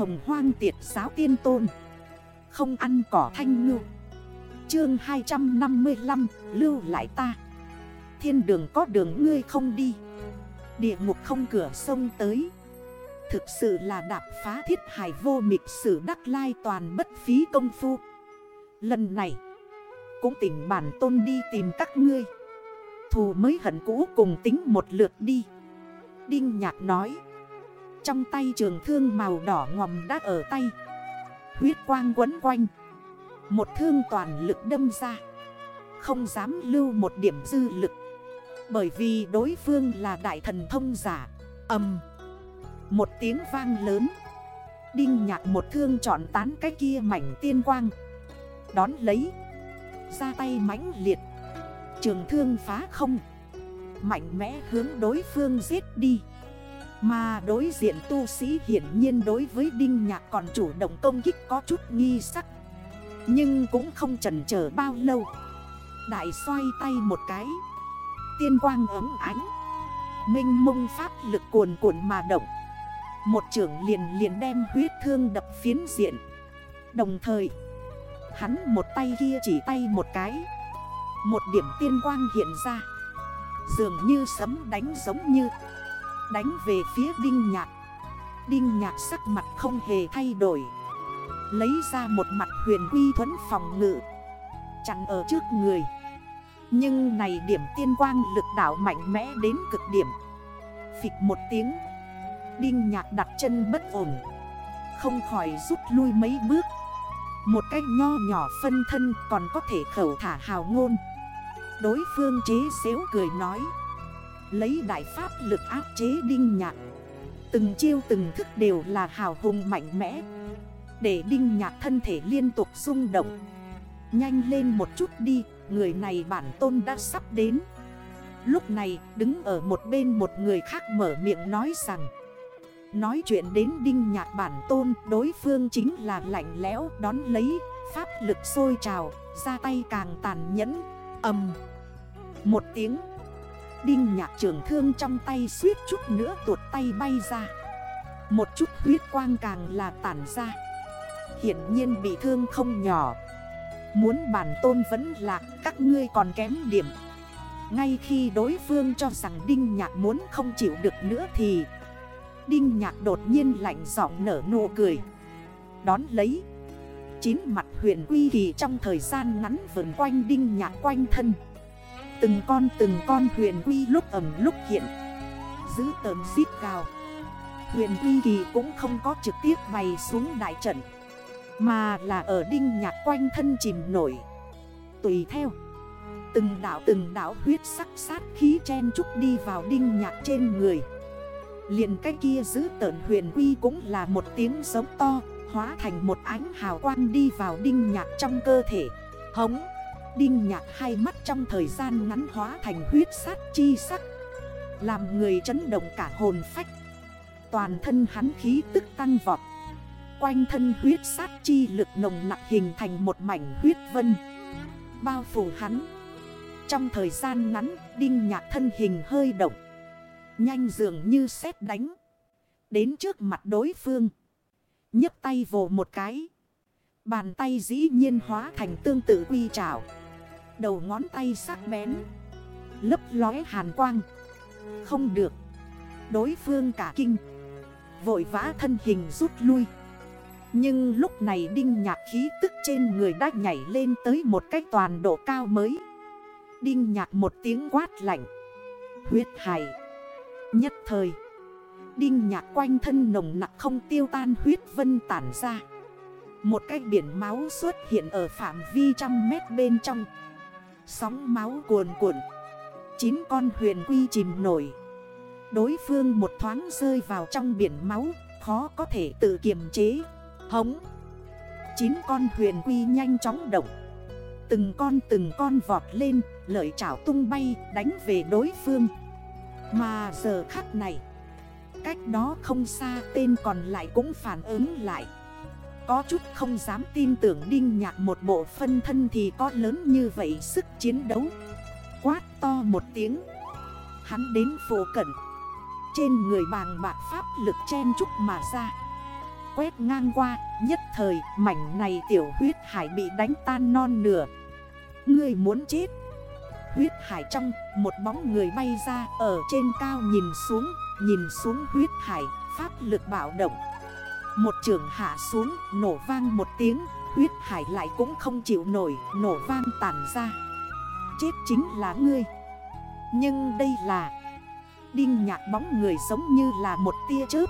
hồng hoang tiệt giáo tiên tôn. Không ăn cỏ thanh ngư. Chương 255 lưu lại ta. Thiên đường có đường ngươi không đi. Địa ngục không cửa sông tới. Thực sự là đạp phá thiết hải vô mịch sử đắc lai toàn bất phí công phu. Lần này, Cũng tỉnh bản tôn đi tìm các ngươi. Thù mới hận cũ cùng tính một lượt đi. Đinh nhạc nói trong tay trường thương màu đỏ ngòm đã ở tay. Huyết quang quấn quanh. Một thương toàn lực đâm ra. Không dám lưu một điểm dư lực. Bởi vì đối phương là đại thần thông giả. Âm Một tiếng vang lớn. Đinh nhạc một thương chọn tán cái kia mảnh tiên quang. Đón lấy. Ra tay mãnh liệt. Trường thương phá không. Mạnh mẽ hướng đối phương giết đi. Mà đối diện tu sĩ hiển nhiên đối với Đinh Nhạc còn chủ động công kích có chút nghi sắc. Nhưng cũng không chần chờ bao lâu. Đại xoay tay một cái. Tiên quang ấm ánh. Minh mông pháp lực cuồn cuộn mà động. Một trưởng liền liền đem huyết thương đập phiến diện. Đồng thời, Hắn một tay kia chỉ tay một cái. Một điểm tiên quang hiện ra. Dường như sấm đánh giống như Đánh về phía Đinh Nhạc. Đinh Nhạc sắc mặt không hề thay đổi. Lấy ra một mặt huyền quy thuẫn phòng ngự. Chặn ở trước người. Nhưng này điểm tiên quang lực đảo mạnh mẽ đến cực điểm. Phịch một tiếng. Đinh Nhạc đặt chân bất ổn. Không khỏi rút lui mấy bước. Một cách nho nhỏ phân thân còn có thể khẩu thả hào ngôn. Đối phương chế xéo cười nói. Lấy đại pháp lực áp chế đinh nhạc. Từng chiêu từng thức đều là hào hùng mạnh mẽ. Để đinh nhạc thân thể liên tục rung động. Nhanh lên một chút đi, Người này bản tôn đã sắp đến. Lúc này, đứng ở một bên một người khác mở miệng nói rằng, Nói chuyện đến đinh nhạc bản tôn, Đối phương chính là lạnh lẽo, đón lấy, Pháp lực sôi trào, Ra tay càng tàn nhẫn. Âm Một tiếng Đinh nhạc trường thương trong tay suýt chút nữa tuột tay bay ra. Một chút huyết quang càng là tản ra. Hiển nhiên bị thương không nhỏ. Muốn bản tôn vẫn là các ngươi còn kém điểm. Ngay khi đối phương cho rằng Đinh Nhạc muốn không chịu được nữa thì Đinh nhạc đột nhiên lạnh giọng nở nụ cười. Đón lấy, Chín mặt huyền quy kỳ trong thời gian ngắn vườn quanh đinh nhạc quanh thân. Từng con từng con huyền quy lúc ẩm lúc hiện, Giữ tờn xít cao Huyền quy kỳ cũng không có trực tiếp bày xuống đại trận, Mà là ở đinh nhạc quanh thân chìm nổi. Tùy theo, Từng đảo từng đảo huyết sắc sát khí chen trúc đi vào đinh nhạc trên người. Liền cái kia giữ tợn huyền quy cũng là một tiếng giống to, Hóa thành một ánh hào quang đi vào đinh nhạc trong cơ thể, Hống. Đinh nhạc hai mắt trong thời gian ngắn hóa thành huyết sát chi sắc, Làm người chấn động cả hồn phách Toàn thân hắn khí tức tăng vọt, Quanh thân huyết sát chi lực nồng nặng hình thành một mảnh huyết vân, Bao phủ hắn Trong thời gian ngắn, Đinh nhạc thân hình hơi động, Nhanh dường như xét đánh. Đến trước mặt đối phương. nhấc tay vồ một cái. Bàn tay dĩ nhiên hóa thành tương tự quy trảo. Đầu ngón tay sắc bén. Lấp lói hàn quang. Không được. Đối phương cả kinh. Vội vã thân hình rút lui. Nhưng lúc này đinh nhạc khí tức trên người đã nhảy lên tới một cách toàn độ cao mới. Đinh nhạc một tiếng quát lạnh. Huyết hải. Nhất thời Đinh nhạc quanh thân nồng nặng không tiêu tan huyết vân tản ra Một cái biển máu xuất hiện ở phạm vi trăm mét bên trong Sóng máu cuồn cuộn. Chín con huyền quy chìm nổi. Đối phương một thoáng rơi vào trong biển máu, Khó có thể tự kiềm chế. Hống! Chín con huyền quy nhanh chóng động. Từng con từng con vọt lên, Lợi chảo tung bay, đánh về đối phương. Mà giờ khắc này, Cách đó không xa, tên còn lại cũng phản ứng lại. Có chút không dám tin tưởng Đinh Nhạc một bộ phân thân thì có lớn như vậy sức chiến đấu. Quát to một tiếng. Hắn đến phổ cận. Trên người bàng bạc pháp lực chen trúc mà ra. Quét ngang qua, Nhất thời, mảnh này tiểu huyết hải bị đánh tan non nửa. Người muốn chết. Huyết hải trong, một bóng người bay ra, Ở trên cao nhìn xuống Nhìn xuống huyết hải, Pháp lực bạo động. Một trường hạ xuống, nổ vang một tiếng, Huyết hải lại cũng không chịu nổi, Nổ vang tàn ra. Chết chính là ngươi. Nhưng đây là Đinh nhạc bóng người giống như là một tia chớp,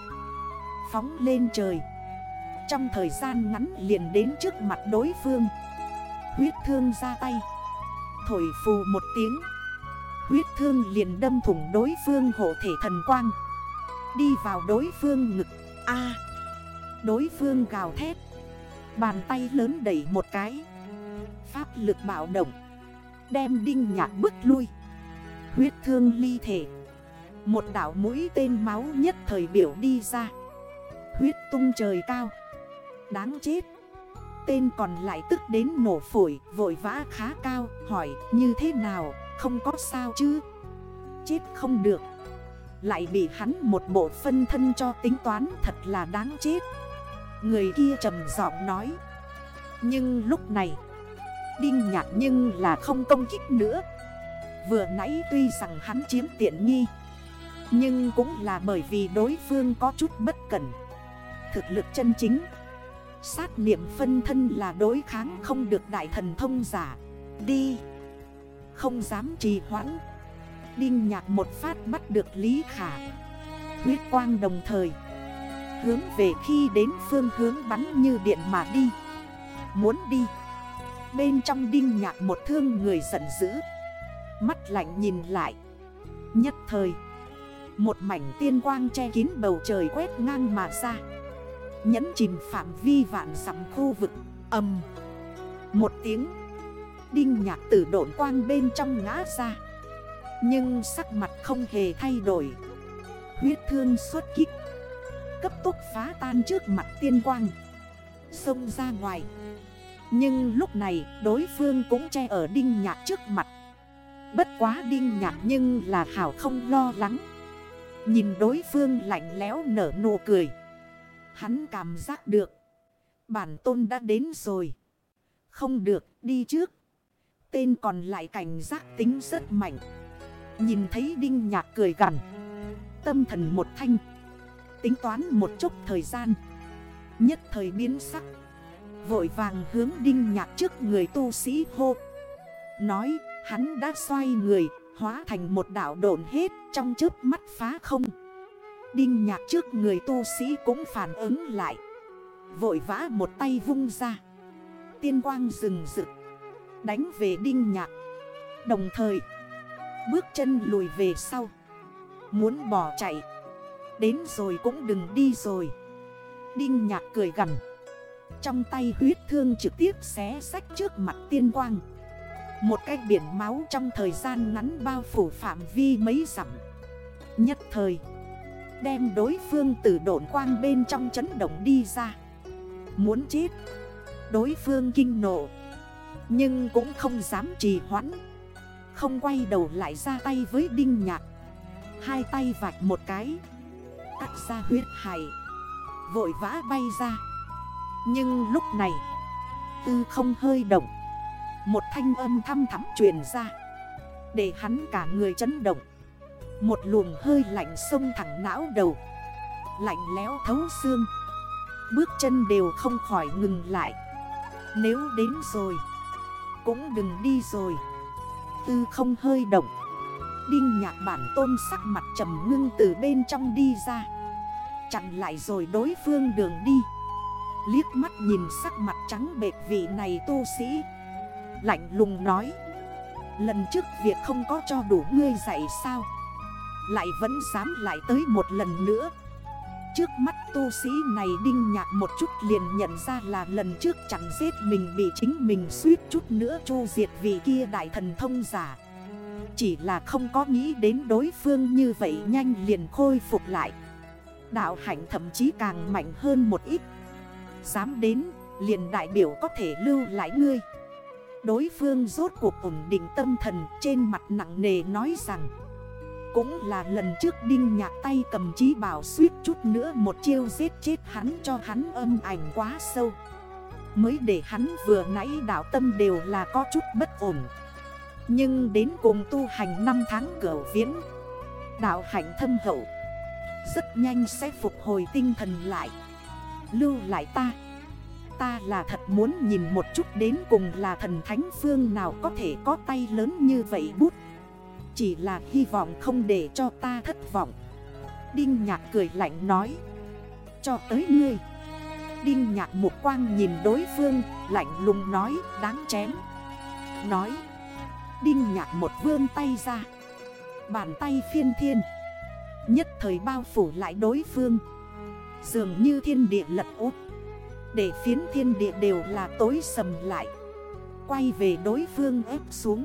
Phóng lên trời. Trong thời gian ngắn liền đến trước mặt đối phương. Huyết thương ra tay. Thổi phù một tiếng. Huyết thương liền đâm thủng đối phương hộ thể thần quang. Đi vào đối phương ngực. A! Đối phương gào thét. Bàn tay lớn đẩy một cái. Pháp lực bạo động. Đem đinh nhạc bước lui. Huyết thương ly thể. Một đảo mũi tên máu nhất thời biểu đi ra. Huyết tung trời cao. Đáng chết. Tên còn lại tức đến nổ phổi, Vội vã khá cao, Hỏi, như thế nào? Không có sao chứ? Chết không được. Lại bị hắn một bộ phân thân cho tính toán Thật là đáng chết. Người kia trầm giọng nói. Nhưng lúc này, Đinh nhạc nhưng là không công kích nữa. Vừa nãy tuy rằng hắn chiếm tiện nghi, Nhưng cũng là bởi vì đối phương có chút bất cẩn. Thực lực chân chính, Sát niệm phân thân là đối kháng không được đại thần thông giả. Đi. Không dám trì hoãn. Đinh nhạc một phát bắt được Lý Khả. Huyết quang đồng thời Hướng về khi đến phương hướng bắn như điện mà đi. Muốn đi. Bên trong đinh nhạc một thương người giận dữ. Mắt lạnh nhìn lại. Nhất thời, Một mảnh tiên quang che kín bầu trời quét ngang mà ra. Nhấn chìm phạm vi vạn sắm khu vực. Âm Một tiếng, Đinh nhạc tử độn quang bên trong ngã ra. Nhưng sắc mặt không hề thay đổi. Huyết thương xuất kích. Cấp tốc phá tan trước mặt tiên quang, Xông ra ngoài. Nhưng lúc này, đối phương cũng che ở đinh nhạc trước mặt. Bất quá đinh nhạc nhưng là hảo không lo lắng. Nhìn đối phương lạnh lẽo nở nụ cười. Hắn cảm giác được. Bản tôn đã đến rồi. Không được, đi trước. Tên còn lại cảnh giác tính rất mạnh. Nhìn thấy đinh nhạc cười gần Tâm thần một thanh. Tính toán một chút thời gian. Nhất thời biến sắc. Vội vàng hướng đinh nhạc trước người tu sĩ hô. Nói, hắn đã xoay người, Hóa thành một đảo độn hết Trong chớp mắt phá không. Đinh nhạc trước người tu sĩ cũng phản ứng lại. Vội vã một tay vung ra. Tiên quang rừng rực. Đánh về đinh nhạc. Đồng thời, Bước chân lùi về sau. Muốn bỏ chạy. Đến rồi cũng đừng đi rồi. Đinh nhạc cười gần Trong tay huyết thương trực tiếp xé sách trước mặt tiên quang. Một cái biển máu trong thời gian ngắn bao phủ phạm vi mấy dặm. Nhất thời, Đem đối phương từ độn quang bên trong chấn động đi ra. Muốn chết, Đối phương kinh nộ. Nhưng cũng không dám trì hoãn. Không quay đầu lại ra tay với đinh nhạc. Hai tay vạch một cái. Cắt ra huyết hải Vội vã bay ra. Nhưng lúc này, Tư không hơi động. Một thanh âm thăm thắm truyền ra. Để hắn cả người chấn động. Một luồng hơi lạnh sông thẳng não đầu. Lạnh léo thấu xương. Bước chân đều không khỏi ngừng lại. Nếu đến rồi, Cũng đừng đi rồi. Tư không hơi động. Đinh nhạc bản tôn sắc mặt trầm ngưng từ bên trong đi ra. Chặn lại rồi đối phương đường đi. Liếc mắt nhìn sắc mặt trắng bệt vị này tu sĩ. Lạnh lùng nói, Lần trước việc không có cho đủ ngươi dạy sao? Lại vẫn dám lại tới một lần nữa. Trước mắt tu sĩ này đinh nhạc một chút liền nhận ra là lần trước chẳng giết mình bị chính mình suýt chút nữa chu diệt vì kia đại thần thông giả. Chỉ là không có nghĩ đến đối phương như vậy nhanh liền khôi phục lại. Đạo hạnh thậm chí càng mạnh hơn một ít. Dám đến, liền đại biểu có thể lưu lại ngươi. Đối phương rốt cuộc ổn định tâm thần trên mặt nặng nề nói rằng, Cũng là lần trước đinh nhạc tay cầm chí bảo suýt chút nữa một chiêu giết chết hắn cho hắn âm ảnh quá sâu. Mới để hắn vừa nãy đảo tâm đều là có chút bất ổn. Nhưng đến cùng tu hành 5 tháng cửa viễn, Đạo hạnh thâm hậu, Rất nhanh sẽ phục hồi tinh thần lại. Lưu lại ta Ta là thật muốn nhìn một chút đến cùng là thần thánh phương nào có thể có tay lớn như vậy bút. Chỉ là hy vọng không để cho ta thất vọng. Đinh nhạc cười lạnh nói, Cho tới ngươi. Đinh nhạc một quang nhìn đối phương, Lạnh lùng nói, đáng chém Nói Đinh nhạc một vươn tay ra. Bàn tay phiên thiên. Nhất thời bao phủ lại đối phương. Dường như thiên địa lật út Để phiến thiên địa đều là tối sầm lại. Quay về đối phương ép xuống.